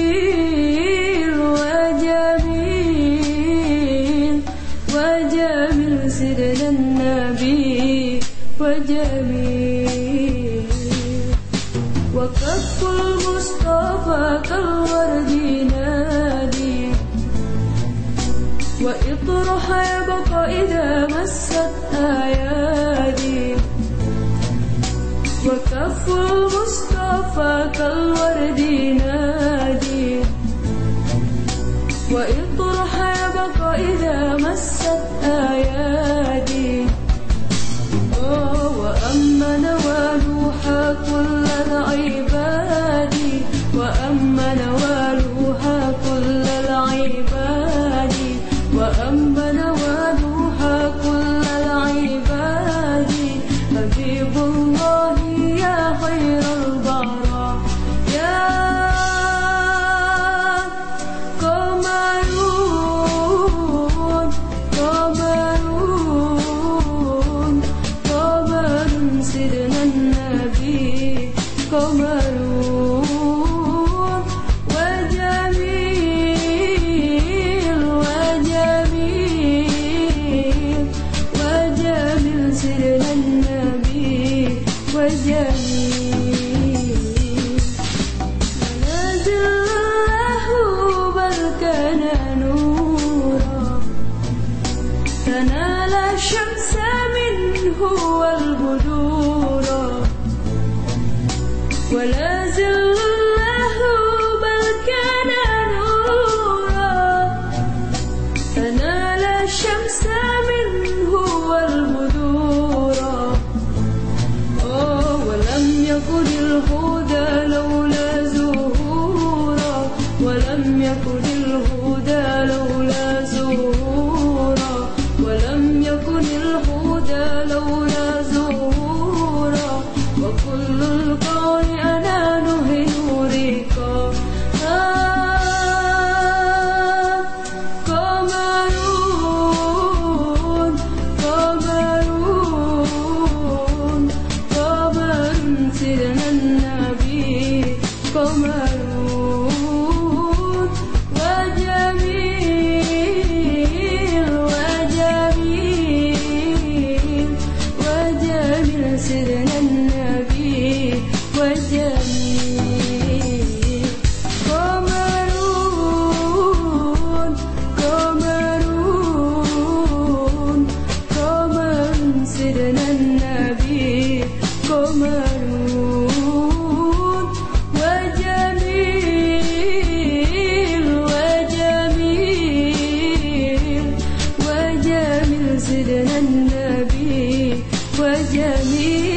وجميل وجميل وجميل سرنا النبي وجميل. وكف المصطفى كالورد نادي. وإطرح يبقى إذا مست أيادي وكف المصطفى كالورد نادي. وإطرح يبقى إذا النبي قمرون وجميل وجميل ولا زل الله بل كان نورا. فنال الشمس منه والبدورا ولم يكن الهدى لولا زهورا. ولم يكن olmaz منزلنا النبي وجميل